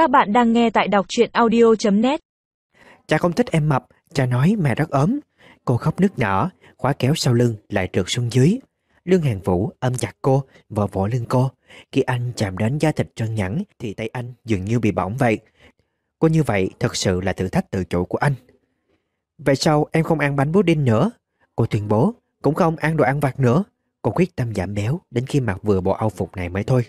Các bạn đang nghe tại đọc truyện audio.net Cha không thích em mập, cha nói mẹ rất ốm. Cô khóc nức nở, khóa kéo sau lưng lại trượt xuống dưới. Lương Hàng Vũ ôm chặt cô, vò vỗ lưng cô. Khi anh chạm đến da thịt trơn nhẵn thì tay anh dường như bị bỏng vậy. Cô như vậy thật sự là thử thách tự chủ của anh. Vậy sao em không ăn bánh pudding nữa? Cô tuyên bố, cũng không ăn đồ ăn vặt nữa. Cô quyết tâm giảm béo đến khi mặc vừa bộ âu phục này mới thôi.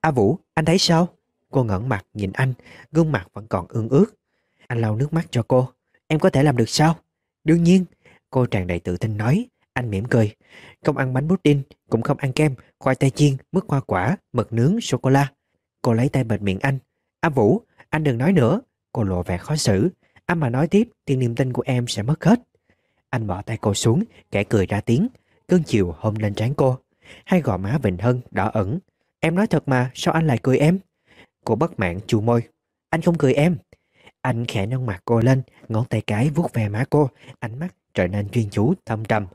A Vũ, anh thấy sao? Cô ngẩng mặt nhìn anh, gương mặt vẫn còn ương ướt. Anh lau nước mắt cho cô. Em có thể làm được sao? Đương nhiên, cô tràn đầy tự tin nói. Anh mỉm cười. Không ăn bánh pudding, cũng không ăn kem, khoai tây chiên, mứt hoa quả, mật nướng, sô-cô-la. Cô lấy tay bệt miệng anh. A Vũ, anh đừng nói nữa. Cô lộ vẻ khó xử. Anh mà nói tiếp thì niềm tin của em sẽ mất hết. Anh bỏ tay cô xuống, kẻ cười ra tiếng. Cơn chiều hôn lên trán cô. Hai gò má Vịnh hơn đỏ ẩn. Em nói thật mà, sao anh lại cười em? Cô bất mãn chù môi. Anh không cười em. Anh khẽ nâng mặt cô lên, ngón tay cái vuốt ve má cô, ánh mắt trở nên chuyên chú, thâm trầm.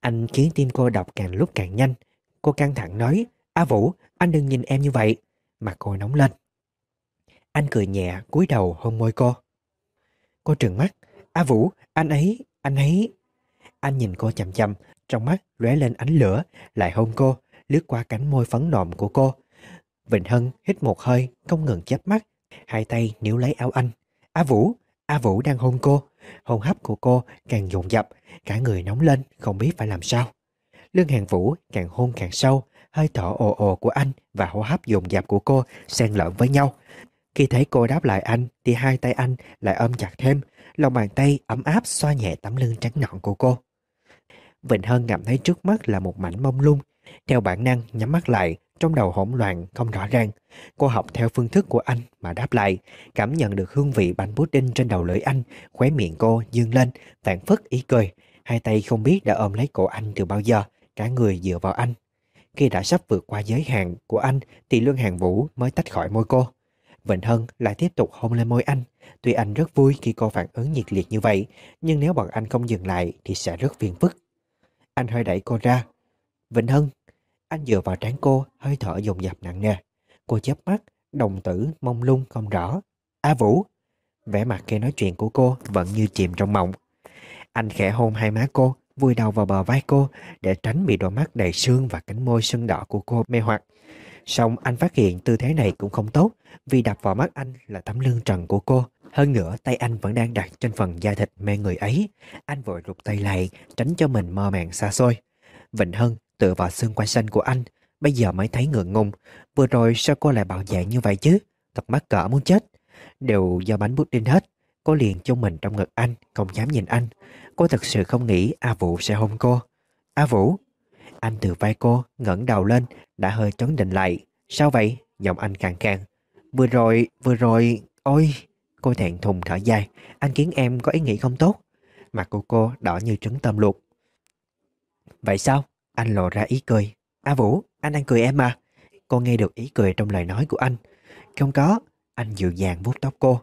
Anh khiến tim cô đập càng lúc càng nhanh. Cô căng thẳng nói, A Vũ, anh đừng nhìn em như vậy. Mặt cô nóng lên. Anh cười nhẹ, cúi đầu hôn môi cô. Cô trừng mắt, A Vũ, anh ấy, anh ấy. Anh nhìn cô chậm chầm, trong mắt lóe lên ánh lửa, lại hôn cô, lướt qua cánh môi phấn nộm của cô. Vịnh Hân hít một hơi, không ngừng chớp mắt, hai tay níu lấy áo anh. A Vũ, A Vũ đang hôn cô, hôn hấp của cô càng dồn dập, cả người nóng lên, không biết phải làm sao. Lương Hàng Vũ càng hôn càng sâu, hơi thở ồ ồ của anh và hô hấp dồn dập của cô xen lẫn với nhau. Khi thấy cô đáp lại anh thì hai tay anh lại ôm chặt thêm, lòng bàn tay ấm áp xoa nhẹ tấm lưng trắng nõn của cô. Vịnh Hân cảm thấy trước mắt là một mảnh mông lung, theo bản năng nhắm mắt lại, trong đầu hỗn loạn không rõ ràng. Cô học theo phương thức của anh mà đáp lại, cảm nhận được hương vị bánh pudding trên đầu lưỡi anh, khóe miệng cô dương lên, phản phất ý cười. Hai tay không biết đã ôm lấy cổ anh từ bao giờ, cả người dựa vào anh. Khi đã sắp vượt qua giới hạn của anh thì Lương Hàng Vũ mới tách khỏi môi cô. Vịnh Hân lại tiếp tục hôn lên môi anh. Tuy anh rất vui khi cô phản ứng nhiệt liệt như vậy, nhưng nếu bọn anh không dừng lại thì sẽ rất phiền phức. Anh hơi đẩy cô ra. Vịnh Hân, anh dựa vào trán cô, hơi thở dồn dập nặng nề. Cô chớp mắt, đồng tử mông lung không rõ. A Vũ! Vẻ mặt khi nói chuyện của cô vẫn như chìm trong mộng. Anh khẽ hôn hai má cô, vùi đầu vào bờ vai cô để tránh bị đôi mắt đầy sương và cánh môi sưng đỏ của cô mê hoặc. Song anh phát hiện tư thế này cũng không tốt vì đập vào mắt anh là tấm lưng trần của cô. Hơn nữa tay anh vẫn đang đặt trên phần da thịt mê người ấy. Anh vội rụt tay lại tránh cho mình mơ màng xa xôi. Vịnh Hân tựa vào xương quai xanh của anh, Bây giờ mới thấy ngượng ngùng. Vừa rồi sao cô lại bạo dạng như vậy chứ? Thật mắc cỡ muốn chết. Đều do bánh pudding hết. Cô liền chung mình trong ngực anh, Không dám nhìn anh. Cô thật sự không nghĩ A Vũ sẽ hôn cô. A Vũ? Anh từ vai cô, ngẩng đầu lên, Đã hơi chấn định lại. Sao vậy? Giọng anh càng càng Vừa rồi Vừa rồi, Ôi! Cô thẹn thùng thở dài. Anh khiến em có ý nghĩ không tốt. Mặt của cô đỏ như trứng tôm luộc. Vậy sao? Anh lộ ra ý cười. A Vũ, anh đang cười em mà. Cô nghe được ý cười trong lời nói của anh. Không có, anh dịu dàng vuốt tóc cô.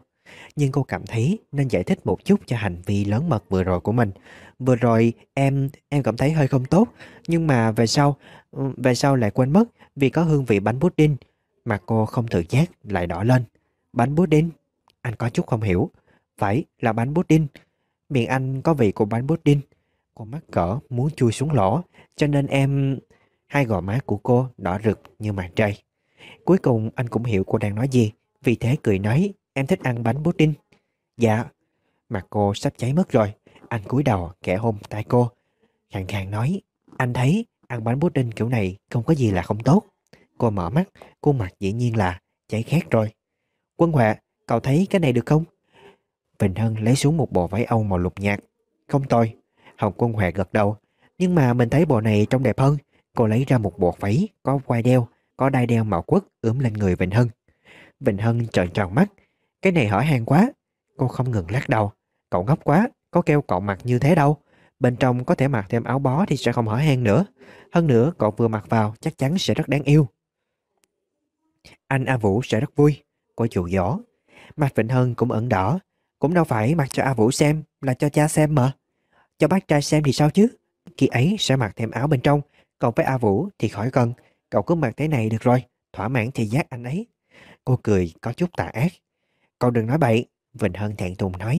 Nhưng cô cảm thấy nên giải thích một chút cho hành vi lớn mật vừa rồi của mình. Vừa rồi em em cảm thấy hơi không tốt. Nhưng mà về sau, về sau lại quên mất vì có hương vị bánh pudding. mà cô không tự giác lại đỏ lên. Bánh pudding? Anh có chút không hiểu. Phải là bánh pudding. Miệng anh có vị của bánh pudding. Cô mắc cỡ muốn chui xuống lỗ, Cho nên em... Hai gò má của cô đỏ rực như màn trời. Cuối cùng anh cũng hiểu cô đang nói gì, Vì thế cười nói, Em thích ăn bánh pudding Dạ. Mặt cô sắp cháy mất rồi, Anh cúi đầu kẻ hôn tay cô, Khàn khàn nói, Anh thấy ăn bánh pudding kiểu này không có gì là không tốt. Cô mở mắt, Khuôn mặt dĩ nhiên là cháy khét rồi. Quân Huệ, Cậu thấy cái này được không? Bình Hân lấy xuống một bộ váy âu màu lục nhạt. Không tôi Hồng Quân Huệ gật đầu. Nhưng mà mình thấy bộ này trông đẹp hơn. Cô lấy ra một bộ váy, có quai đeo, Có đai đeo màu quất, ướm lên người Vịnh Hân. Vịnh Hân trợn tròn mắt. Cái này hỏi hàng quá. Cô không ngừng lắc đầu. Cậu ngốc quá, Có kêu cậu mặc như thế đâu. Bên trong có thể mặc thêm áo bó thì sẽ không hỏi han nữa. Hơn nữa, cậu vừa mặc vào, chắc chắn sẽ rất đáng yêu. Anh A Vũ sẽ rất vui. Cô chủ dỗ Mặt Vịnh Hân cũng ẩn đỏ. Cũng đâu phải mặc cho A Vũ xem, Là cho cha xem mà cho bác trai xem thì sao chứ? Khi ấy sẽ mặc thêm áo bên trong. Còn với A Vũ thì khỏi cần. Cậu cứ mặc thế này được rồi. Thỏa mãn thì giác anh ấy. Cô cười có chút tà ác. Cậu đừng nói bậy, Vịnh Hân thẹn thùng nói.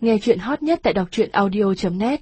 Nghe chuyện hot nhất tại đọc truyện audio.net